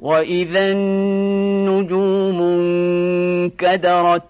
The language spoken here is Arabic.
وإذا النجوم انكدرت